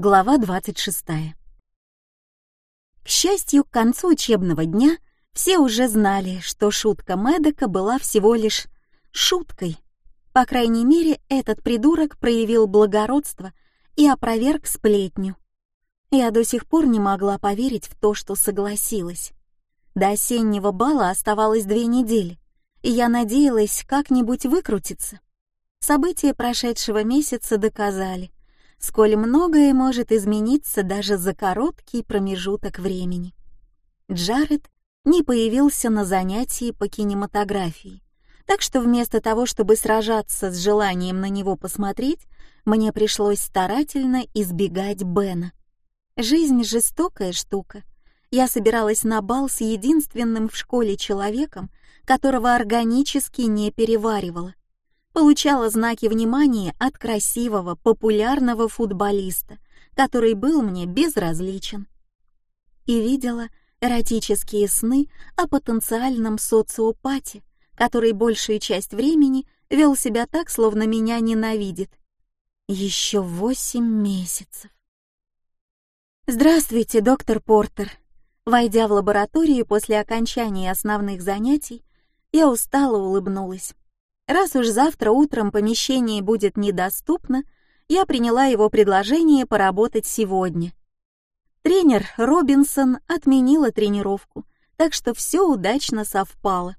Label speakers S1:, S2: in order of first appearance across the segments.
S1: Глава 26. К счастью, к концу учебного дня все уже знали, что шутка Медока была всего лишь шуткой. По крайней мере, этот придурок проявил благородство и опроверг сплетню. Я до сих пор не могла поверить в то, что согласилась. До осеннего бала оставалось две недели, и я надеялась как-нибудь выкрутиться. События прошедшего месяца доказали, сколь многое может измениться даже за короткий промежуток времени. Джаред не появился на занятии по кинематографии, так что вместо того, чтобы сражаться с желанием на него посмотреть, мне пришлось старательно избегать Бена. Жизнь — жестокая штука. Я собиралась на бал с единственным в школе человеком, которого органически не переваривала получала знаки внимания от красивого, популярного футболиста, который был мне безразличен. И видела эротические сны о потенциальном социопате, который большую часть времени вел себя так, словно меня ненавидит. Еще восемь месяцев. «Здравствуйте, доктор Портер». Войдя в лабораторию после окончания основных занятий, я устало улыбнулась. Раз уж завтра утром помещение будет недоступно, я приняла его предложение поработать сегодня. Тренер Робинсон отменила тренировку, так что все удачно совпало.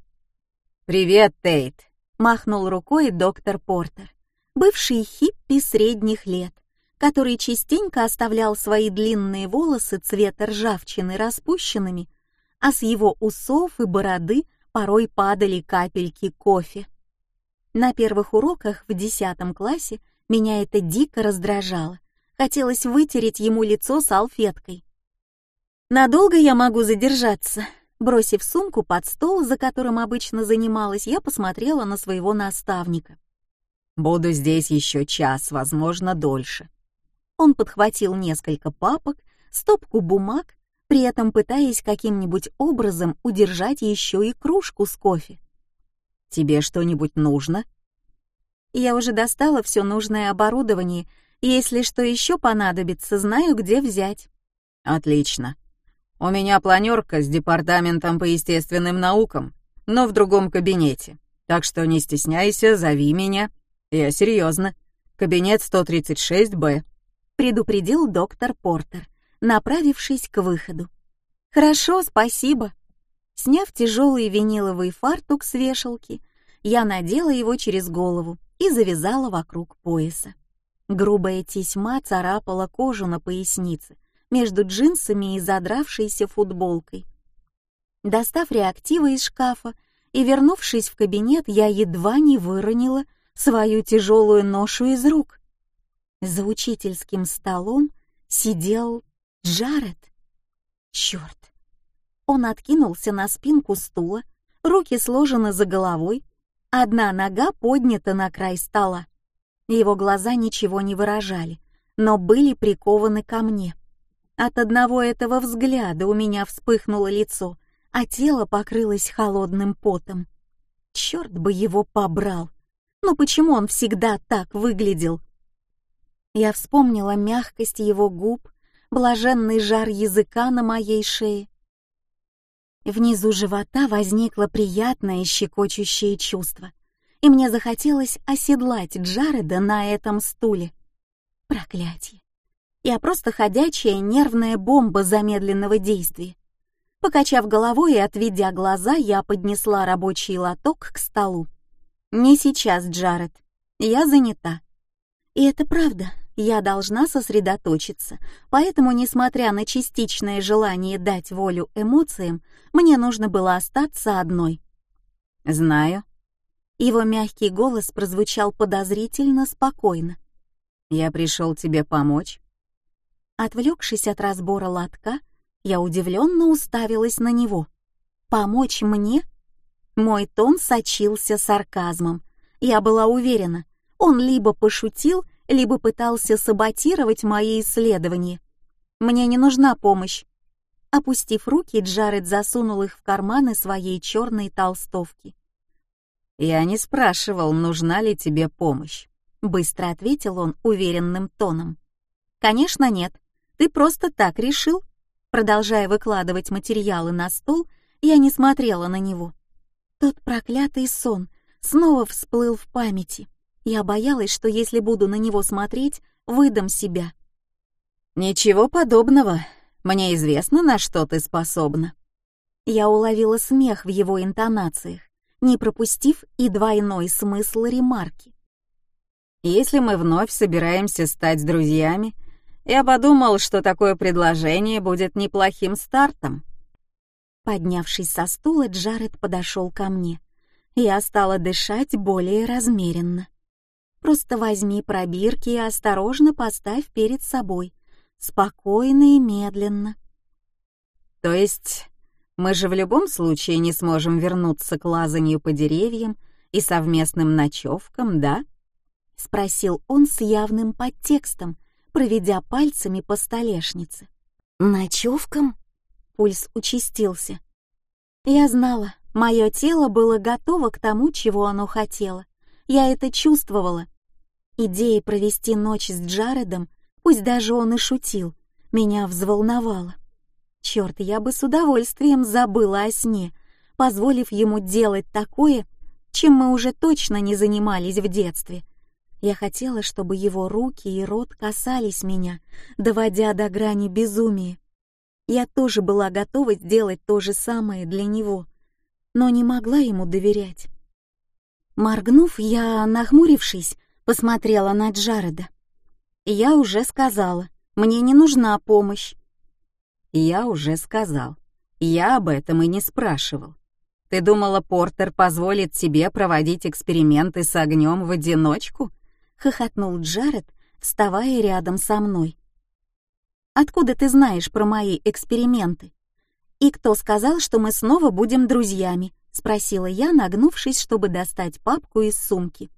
S2: «Привет, Тейт!»
S1: — махнул рукой доктор Портер, бывший хиппи средних лет, который частенько оставлял свои длинные волосы цвета ржавчины распущенными, а с его усов и бороды порой падали капельки кофе. На первых уроках в десятом классе меня это дико раздражало. Хотелось вытереть ему лицо салфеткой. «Надолго я могу задержаться?» Бросив сумку под стол, за которым обычно занималась, я посмотрела на своего наставника.
S2: «Буду здесь еще час, возможно, дольше».
S1: Он подхватил несколько папок, стопку бумаг, при этом пытаясь каким-нибудь образом удержать еще и кружку с кофе.
S2: Тебе что-нибудь нужно?»
S1: «Я уже достала все нужное оборудование, и если что еще понадобится, знаю, где взять».
S2: «Отлично. У меня планерка с департаментом по естественным наукам, но в другом кабинете. Так что не стесняйся, зови меня. Я серьезно. Кабинет 136-Б», —
S1: предупредил доктор Портер, направившись к выходу. «Хорошо, спасибо». Сняв тяжелый виниловый фартук с вешалки, я надела его через голову и завязала вокруг пояса. Грубая тесьма царапала кожу на пояснице между джинсами и задравшейся футболкой. Достав реактивы из шкафа и вернувшись в кабинет, я едва не выронила свою тяжелую ношу из рук. За учительским столом сидел Джаред. Черт! Он откинулся на спинку стула, руки сложены за головой, одна нога поднята на край стола. Его глаза ничего не выражали, но были прикованы ко мне. От одного этого взгляда у меня вспыхнуло лицо, а тело покрылось холодным потом. Черт бы его побрал! Но почему он всегда так выглядел? Я вспомнила мягкость его губ, блаженный жар языка на моей шее, Внизу живота возникло приятное щекочущее чувство, и мне захотелось оседлать Джареда на этом стуле. Проклятие. Я просто ходячая нервная бомба замедленного действия. Покачав головой и отведя глаза, я поднесла рабочий лоток к столу. «Не сейчас, Джаред. Я занята». И это правда я должна сосредоточиться, поэтому, несмотря на частичное желание дать волю эмоциям, мне нужно было остаться одной.
S2: «Знаю».
S1: Его мягкий голос прозвучал подозрительно спокойно.
S2: «Я пришел тебе помочь».
S1: Отвлекшись от разбора лотка, я удивленно уставилась на него. «Помочь мне?» Мой тон сочился сарказмом. Я была уверена, он либо пошутил, либо пытался саботировать мои исследования. Мне не нужна помощь. Опустив руки, Джаред засунул их в карманы своей черной толстовки.
S2: «Я не спрашивал, нужна ли тебе помощь», —
S1: быстро ответил он уверенным тоном. Конечно, нет. Ты просто так решил. Продолжая выкладывать материалы на стол, я не смотрела на него. Тот проклятый сон снова всплыл в памяти. Я боялась, что если буду на него смотреть, выдам себя.
S2: «Ничего подобного. Мне известно, на что ты способна».
S1: Я уловила смех в его интонациях, не пропустив и двойной смысл ремарки.
S2: «Если мы вновь собираемся стать друзьями, я подумал, что такое предложение будет неплохим стартом».
S1: Поднявшись со стула, Джаред подошел ко мне. Я стала дышать более размеренно. Просто возьми пробирки и осторожно поставь перед собой. Спокойно и медленно.
S2: То есть мы же в любом случае не сможем вернуться к лазанию по деревьям и совместным ночевкам, да?
S1: Спросил он с явным подтекстом, проведя пальцами по столешнице. Ночевкам? Пульс участился. Я знала, мое тело было готово к тому, чего оно хотело. Я это чувствовала. Идея провести ночь с Джаредом, пусть даже он и шутил, меня взволновала. Черт, я бы с удовольствием забыла о сне, позволив ему делать такое, чем мы уже точно не занимались в детстве. Я хотела, чтобы его руки и рот касались меня, доводя до грани безумия. Я тоже была готова сделать то же самое для него, но не могла ему доверять. Моргнув, я, нахмурившись, посмотрела на Джареда. Я уже сказала, мне не нужна помощь.
S2: Я уже сказал. Я об этом и не спрашивал. Ты думала, Портер позволит тебе проводить эксперименты с огнем в одиночку? Хохотнул Джаред, вставая рядом со мной.
S1: Откуда ты знаешь про мои эксперименты? И кто сказал, что мы снова будем друзьями? — спросила я, нагнувшись, чтобы достать папку из сумки.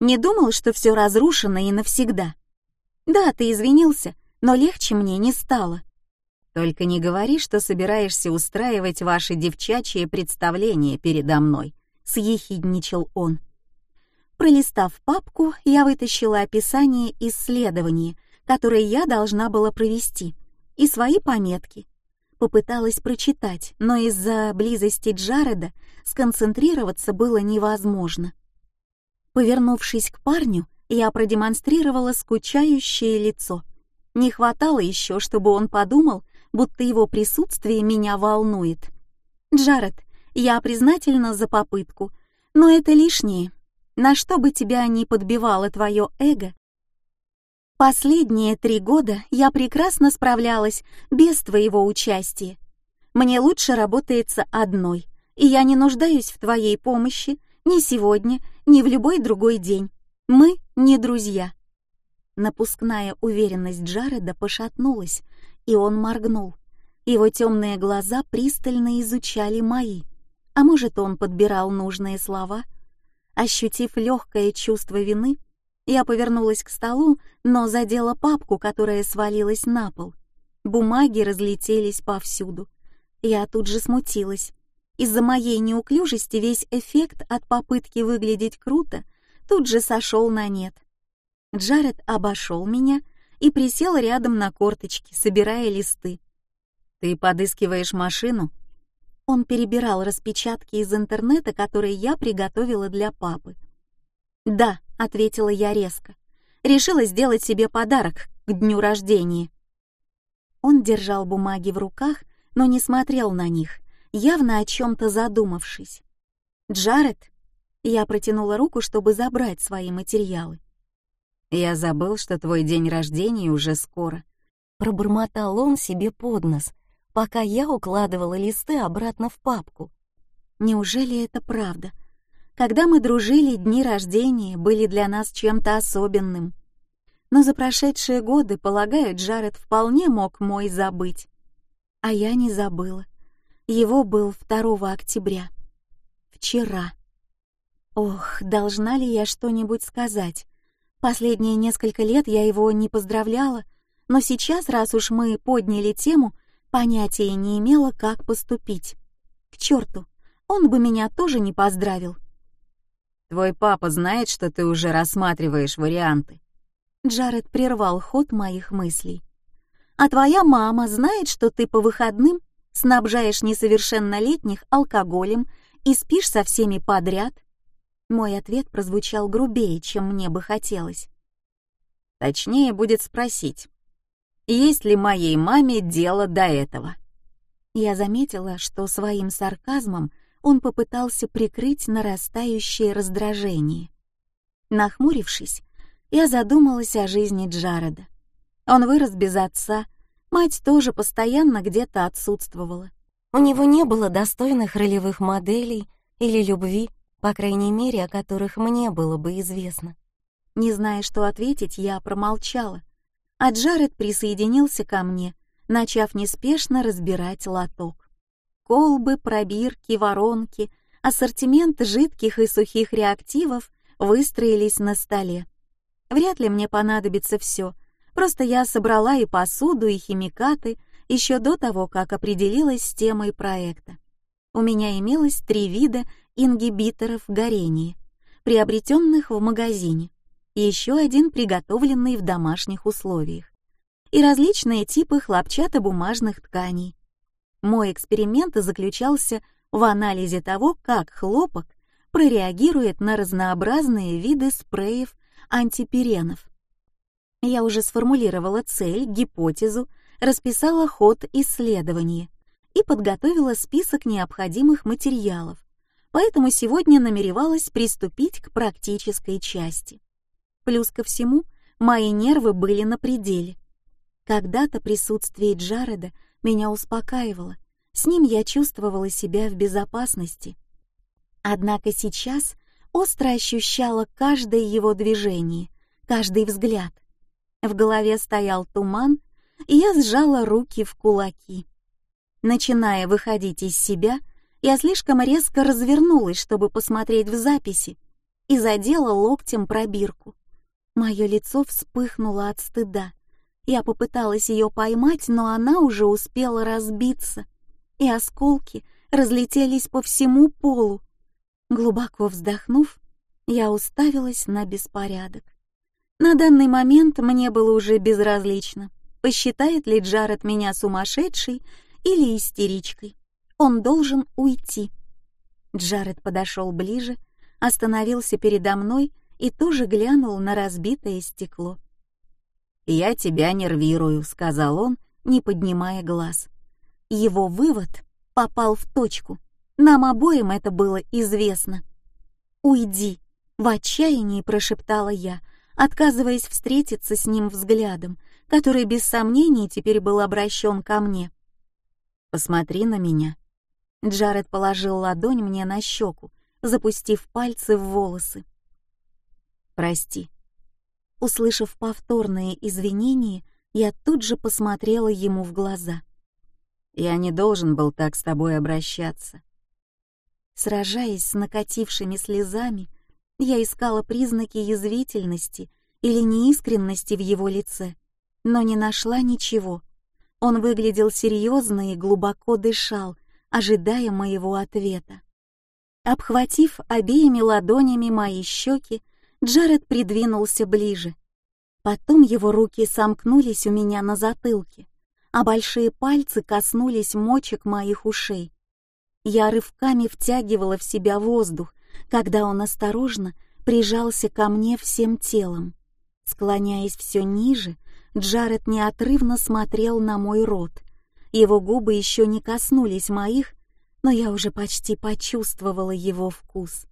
S1: «Не думал, что все разрушено и навсегда. Да, ты извинился, но легче мне не стало».
S2: «Только не говори, что собираешься устраивать ваши девчачьи представления передо мной», — съехидничал он.
S1: Пролистав папку, я вытащила описание исследования, которое я должна была провести, и свои пометки — Попыталась прочитать, но из-за близости Джареда сконцентрироваться было невозможно. Повернувшись к парню, я продемонстрировала скучающее лицо. Не хватало еще, чтобы он подумал, будто его присутствие меня волнует. «Джаред, я признательна за попытку, но это лишнее. На что бы тебя ни подбивало твое эго, Последние три года я прекрасно справлялась без твоего участия. Мне лучше работается одной, и я не нуждаюсь в твоей помощи ни сегодня, ни в любой другой день. Мы не друзья. Напускная уверенность Джареда пошатнулась, и он моргнул. Его темные глаза пристально изучали мои. А может, он подбирал нужные слова? Ощутив легкое чувство вины, я повернулась к столу, но задела папку, которая свалилась на пол. Бумаги разлетелись повсюду. Я тут же смутилась. Из-за моей неуклюжести весь эффект от попытки выглядеть круто тут же сошел на нет. Джаред обошел меня и присел рядом на корточки, собирая листы.
S2: «Ты подыскиваешь машину?»
S1: Он перебирал распечатки из интернета, которые я приготовила для папы. «Да», — ответила я резко. «Решила сделать себе подарок к дню рождения». Он держал бумаги в руках, но не смотрел на них, явно о чем-то задумавшись. «Джаред?» Я протянула руку, чтобы забрать свои материалы.
S2: «Я забыл, что твой день рождения уже скоро», — пробормотал он себе под нос, пока я укладывала листы обратно в папку.
S1: «Неужели это правда?» Когда мы дружили, дни рождения были для нас чем-то особенным. Но за прошедшие годы, полагаю, Джаред вполне мог мой забыть. А я не забыла. Его был 2 октября. Вчера. Ох, должна ли я что-нибудь сказать? Последние несколько лет я его не поздравляла, но сейчас, раз уж мы подняли тему, понятия не имела, как поступить. К черту, он бы меня тоже не поздравил.
S2: Твой папа знает, что ты уже рассматриваешь варианты.
S1: Джаред прервал ход моих мыслей. «А твоя мама знает, что ты по выходным снабжаешь несовершеннолетних алкоголем и спишь со всеми подряд?» Мой ответ прозвучал грубее, чем мне бы хотелось.
S2: Точнее будет спросить, есть ли моей маме дело до этого.
S1: Я заметила, что своим сарказмом он попытался прикрыть нарастающее раздражение. Нахмурившись, я задумалась о жизни Джареда. Он вырос без отца, мать тоже постоянно где-то отсутствовала. У него не было достойных ролевых моделей или любви, по крайней мере, о которых мне было бы известно. Не зная, что ответить, я промолчала, а Джаред присоединился ко мне, начав неспешно разбирать лоток. Колбы, пробирки, воронки, ассортимент жидких и сухих реактивов выстроились на столе. Вряд ли мне понадобится все, просто я собрала и посуду, и химикаты еще до того, как определилась с темой проекта. У меня имелось три вида ингибиторов горения, приобретенных в магазине, и еще один приготовленный в домашних условиях, и различные типы хлопчатобумажных тканей. Мой эксперимент заключался в анализе того, как хлопок прореагирует на разнообразные виды спреев антиперенов. Я уже сформулировала цель, гипотезу, расписала ход исследования и подготовила список необходимых материалов, поэтому сегодня намеревалась приступить к практической части. Плюс ко всему, мои нервы были на пределе. Когда-то присутствие Джареда меня успокаивало, с ним я чувствовала себя в безопасности. Однако сейчас остро ощущала каждое его движение, каждый взгляд. В голове стоял туман, и я сжала руки в кулаки. Начиная выходить из себя, я слишком резко развернулась, чтобы посмотреть в записи, и задела локтем пробирку. Мое лицо вспыхнуло от стыда. Я попыталась ее поймать, но она уже успела разбиться, и осколки разлетелись по всему полу. Глубоко вздохнув, я уставилась на беспорядок. На данный момент мне было уже безразлично, посчитает ли Джаред меня сумасшедшей или истеричкой. Он должен уйти. Джаред подошел ближе, остановился передо мной и тоже глянул на разбитое стекло.
S2: «Я тебя нервирую», — сказал он, не поднимая глаз.
S1: Его вывод попал в точку. Нам обоим это было известно. «Уйди!» — в отчаянии прошептала я, отказываясь встретиться с ним взглядом, который без сомнений теперь был обращен ко мне.
S2: «Посмотри на меня».
S1: Джаред положил ладонь мне на щеку, запустив пальцы в волосы.
S2: Прости».
S1: Услышав повторные извинения, я тут же посмотрела ему в глаза.
S2: «Я не должен был так с тобой обращаться».
S1: Сражаясь с накатившими слезами, я искала признаки язвительности или неискренности в его лице, но не нашла ничего. Он выглядел серьезно и глубоко дышал, ожидая моего ответа. Обхватив обеими ладонями мои щеки, Джаред придвинулся ближе. Потом его руки сомкнулись у меня на затылке, а большие пальцы коснулись мочек моих ушей. Я рывками втягивала в себя воздух, когда он осторожно прижался ко мне всем телом. Склоняясь все ниже, Джаред неотрывно смотрел на мой рот. Его губы еще не коснулись моих, но я уже почти почувствовала его вкус.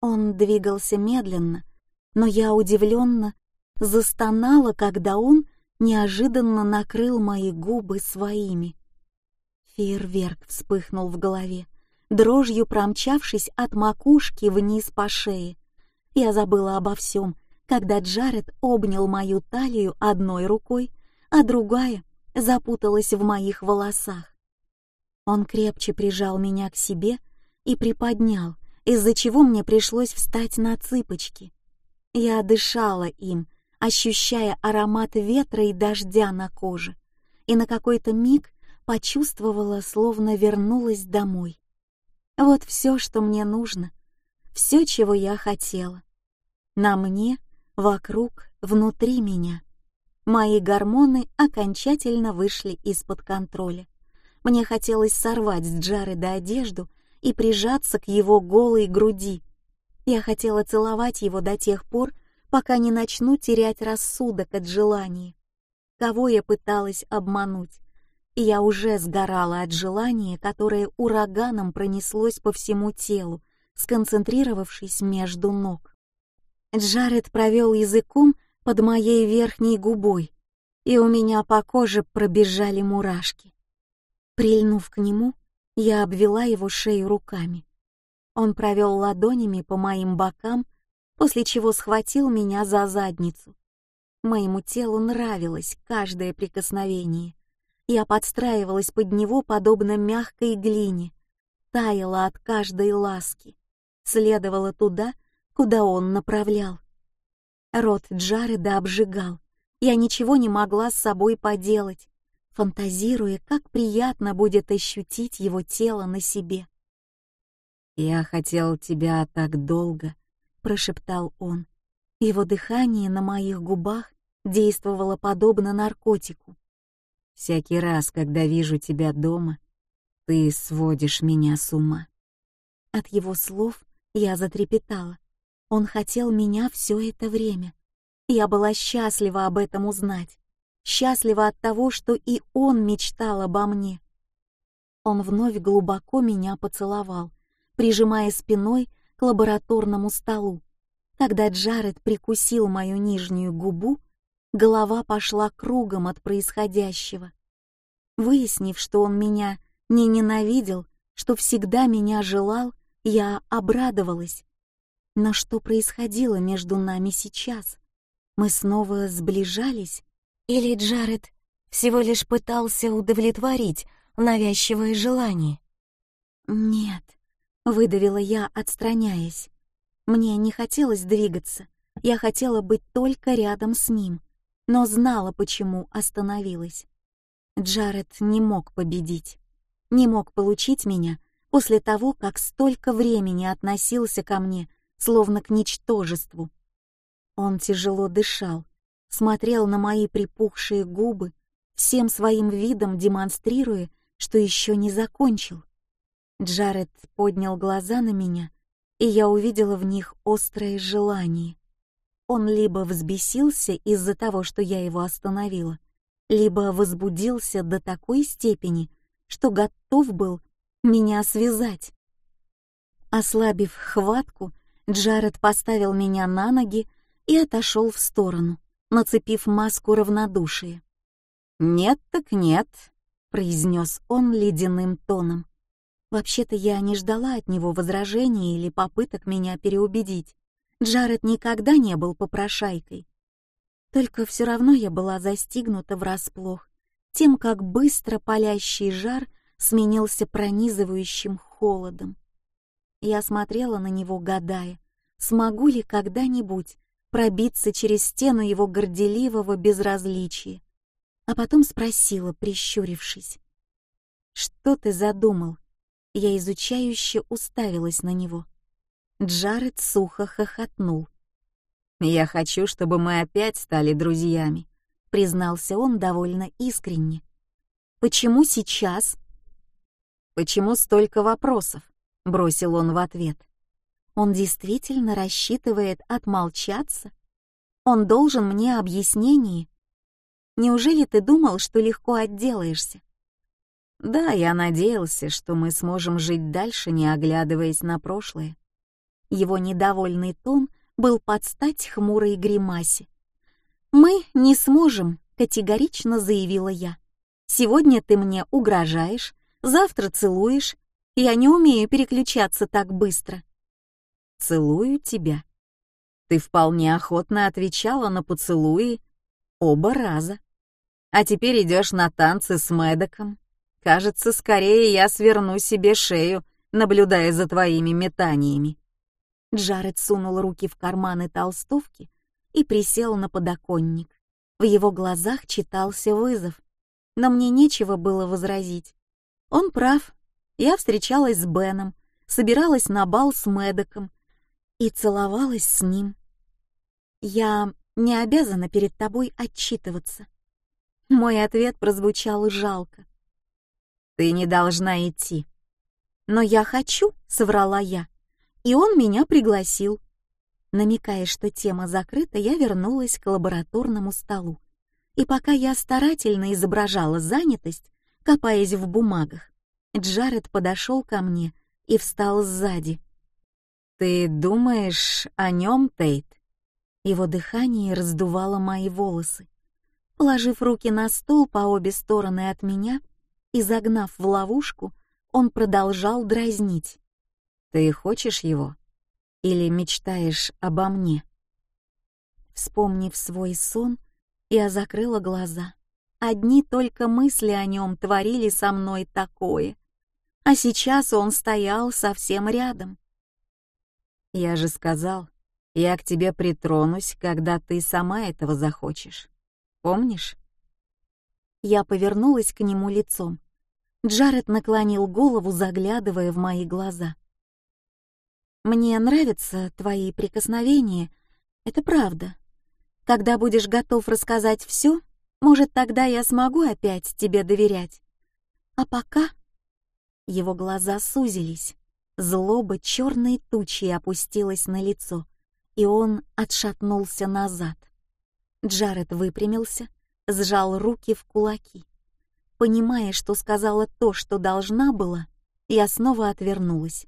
S1: Он двигался медленно, но я удивленно застонала, когда он неожиданно накрыл мои губы своими. Фейерверк вспыхнул в голове, дрожью промчавшись от макушки вниз по шее. Я забыла обо всем, когда Джаред обнял мою талию одной рукой, а другая запуталась в моих волосах. Он крепче прижал меня к себе и приподнял, из-за чего мне пришлось встать на цыпочки. Я дышала им, ощущая аромат ветра и дождя на коже, и на какой-то миг почувствовала, словно вернулась домой. Вот все, что мне нужно, все, чего я хотела. На мне, вокруг, внутри меня. Мои гормоны окончательно вышли из-под контроля. Мне хотелось сорвать с Джареда одежду и прижаться к его голой груди. Я хотела целовать его до тех пор, пока не начну терять рассудок от желания. Кого я пыталась обмануть? И я уже сгорала от желания, которое ураганом пронеслось по всему телу, сконцентрировавшись между ног. Джаред провел языком под моей верхней губой, и у меня по коже пробежали мурашки. Прильнув к нему, я обвела его шею руками. Он провел ладонями по моим бокам, после чего схватил меня за задницу. Моему телу нравилось каждое прикосновение. Я подстраивалась под него, подобно мягкой глине, таяла от каждой ласки, следовала туда, куда он направлял. Рот Джареда обжигал. Я ничего не могла с собой поделать, фантазируя, как приятно будет ощутить его тело на себе.
S2: «Я хотел тебя так долго», — прошептал он.
S1: Его дыхание на моих губах действовало подобно наркотику.
S2: «Всякий раз, когда вижу тебя дома, ты сводишь меня с ума».
S1: От его слов я затрепетала. Он хотел меня все это время. Я была счастлива об этом узнать. Счастлива от того, что и он мечтал обо мне. Он вновь глубоко меня поцеловал, прижимая спиной к лабораторному столу. Когда Джаред прикусил мою нижнюю губу, голова пошла кругом от происходящего. Выяснив, что он меня не ненавидел, что всегда меня желал, я обрадовалась. Но что происходило между нами сейчас? Мы снова сближались? Или Джаред всего лишь пытался удовлетворить навязчивое желание? «Нет», — выдавила я, отстраняясь. Мне не хотелось двигаться, я хотела быть только рядом с ним, но знала, почему остановилась. Джаред не мог победить, не мог получить меня после того, как столько времени относился ко мне словно к ничтожеству. Он тяжело дышал, смотрел на мои припухшие губы, всем своим видом демонстрируя, что еще не закончил. Джаред поднял глаза на меня, и я увидела в них острое желание. Он либо взбесился из-за того, что я его остановила, либо возбудился до такой степени, что готов был меня связать. Ослабив хватку, Джаред поставил меня на ноги и отошел в сторону, нацепив маску равнодушия.
S2: «Нет так нет», — произнес
S1: он ледяным тоном. Вообще-то я не ждала от него возражений или попыток меня переубедить. Джаред никогда не был попрошайкой. Только все равно я была застигнута врасплох тем, как быстро палящий жар сменился пронизывающим холодом. Я смотрела на него, гадая, смогу ли когда-нибудь пробиться через стену его горделивого безразличия. А потом спросила, прищурившись. «Что ты задумал?» Я изучающе уставилась на него. Джаред сухо хохотнул.
S2: «Я хочу, чтобы мы опять стали друзьями», — признался
S1: он довольно искренне. «Почему сейчас?»
S2: «Почему столько вопросов?» бросил он в ответ.
S1: Он действительно рассчитывает отмолчаться? Он должен мне объяснение. Неужели ты думал, что легко отделаешься?
S2: Да, я надеялся, что мы сможем жить дальше, не оглядываясь на прошлое.
S1: Его недовольный тон был под стать хмурой гримасе. «Мы не сможем», — категорично заявила я. «Сегодня ты мне угрожаешь, завтра целуешь, я не умею переключаться так быстро.
S2: Целую тебя. Ты вполне охотно отвечала на поцелуи оба раза. А теперь идешь на танцы с Мэдоком. Кажется, скорее я сверну себе шею, наблюдая за твоими метаниями.
S1: Джаред сунул руки в карманы толстовки и присел на подоконник. В его глазах читался вызов, но мне нечего было возразить. Он прав, я встречалась с Беном, собиралась на бал с Мэдоком и целовалась с ним. Я не обязана перед тобой отчитываться. Мой ответ прозвучал жалко.
S2: Ты не должна идти.
S1: Но я хочу, соврала я. И он меня пригласил. Намекая, что тема закрыта, я вернулась к лабораторному столу. И пока я старательно изображала занятость, копаясь в бумагах, Джаред подошел ко мне и встал сзади.
S2: «Ты думаешь о нем, Тейт?»
S1: Его дыхание раздувало мои волосы. Положив руки на стол по обе стороны от меня и загнав в ловушку, он продолжал дразнить.
S2: «Ты хочешь его? Или мечтаешь обо мне?»
S1: Вспомнив свой сон, я закрыла глаза. Одни только мысли о нем творили со мной такое. А сейчас он стоял совсем рядом.
S2: Я же сказал, я к тебе притронусь, когда ты сама этого захочешь. Помнишь?
S1: Я повернулась к нему лицом. Джаред наклонил голову, заглядывая в мои глаза. Мне нравятся твои прикосновения, это правда. Когда будешь готов рассказать все, может, тогда я смогу опять тебе доверять. А пока его глаза сузились, злоба черной тучей опустилась на лицо, и он отшатнулся назад. Джаред выпрямился, сжал руки в кулаки. Понимая, что сказала то, что должна была, я снова отвернулась.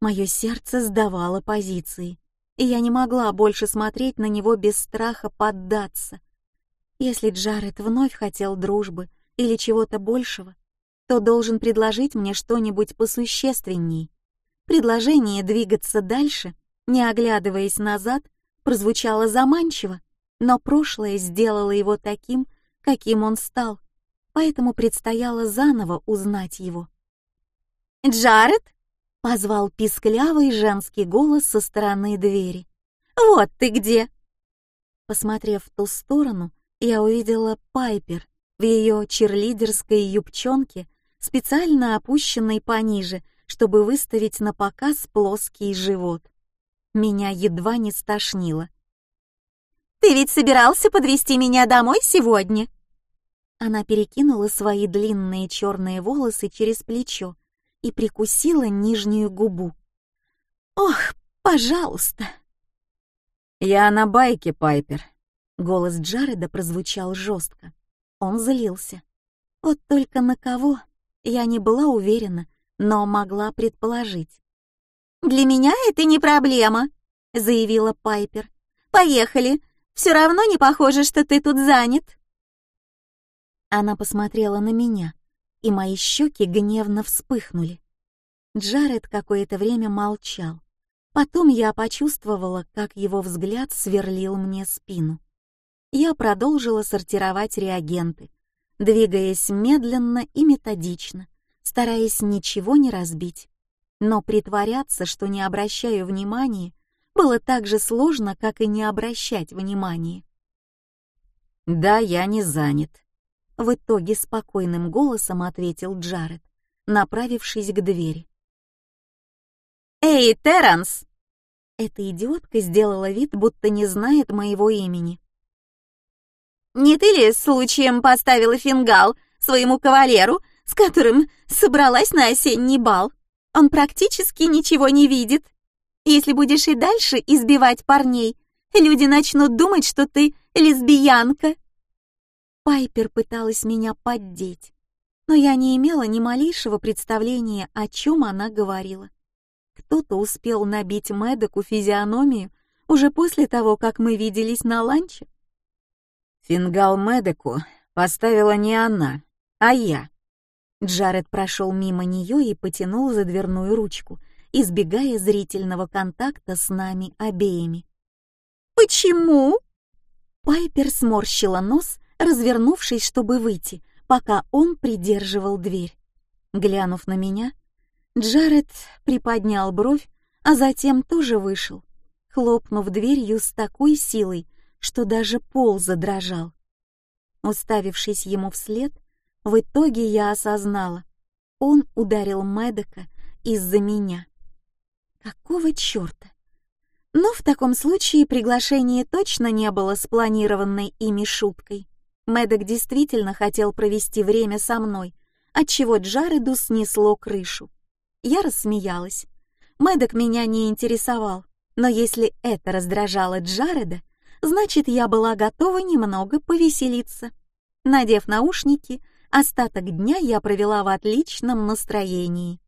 S1: Мое сердце сдавало позиции, и я не могла больше смотреть на него без страха поддаться. Если Джаред вновь хотел дружбы или чего-то большего, то должен предложить мне что-нибудь посущественней. Предложение двигаться дальше, не оглядываясь назад, прозвучало заманчиво, но прошлое сделало его таким, каким он стал, поэтому предстояло заново узнать его. «Джаред?» — позвал писклявый женский голос со стороны двери. «Вот ты где!» Посмотрев в ту сторону, я увидела Пайпер в ее черлидерской юбчонке специально опущенной пониже, чтобы выставить на показ плоский живот. Меня едва не стошнило. «Ты ведь собирался подвести меня домой сегодня?» Она перекинула свои длинные черные волосы через плечо и прикусила нижнюю губу. «Ох, пожалуйста!»
S2: «Я на байке, Пайпер!»
S1: Голос Джареда прозвучал жестко. Он злился. Вот только на кого? Я не была уверена, но могла предположить. «Для меня это не проблема», — заявила Пайпер. «Поехали. Все равно не похоже, что ты тут занят». Она посмотрела на меня, и мои щеки гневно вспыхнули. Джаред какое-то время молчал. Потом я почувствовала, как его взгляд сверлил мне спину. Я продолжила сортировать реагенты, двигаясь медленно и методично, стараясь ничего не разбить. Но притворяться, что не обращаю внимания, было так же сложно, как и не обращать внимания.
S2: «Да, я не занят», —
S1: в итоге спокойным голосом ответил Джаред, направившись к двери. «Эй, Терренс!» Эта идиотка сделала вид, будто не знает моего имени. Не ты ли случаем поставила фингал своему кавалеру, с которым собралась на осенний бал? Он практически ничего не видит. Если будешь и дальше избивать парней, люди начнут думать, что ты лесбиянка. Пайпер пыталась меня поддеть, но я не имела ни малейшего представления, о чем она говорила. Кто-то успел набить Мэдоку физиономию уже после того, как мы виделись на ланче.
S2: Фингал Медеку поставила не она, а я.
S1: Джаред прошел мимо нее и потянул за дверную ручку, избегая зрительного контакта с нами обеими. «Почему?» Пайпер сморщила нос, развернувшись, чтобы выйти, пока он придерживал дверь. Глянув на меня, Джаред приподнял бровь, а затем тоже вышел, хлопнув дверью с такой силой, что даже пол задрожал. Уставившись ему вслед, в итоге я осознала, он ударил Мэдека из-за меня. Какого чёрта? Но в таком случае приглашение точно не было спланированной ими шуткой. Мэддок действительно хотел провести время со мной, отчего Джареду снесло крышу. Я рассмеялась. Мэддок меня не интересовал, но если это раздражало Джареда, значит, я была готова немного повеселиться. Надев наушники, остаток дня я провела в отличном настроении.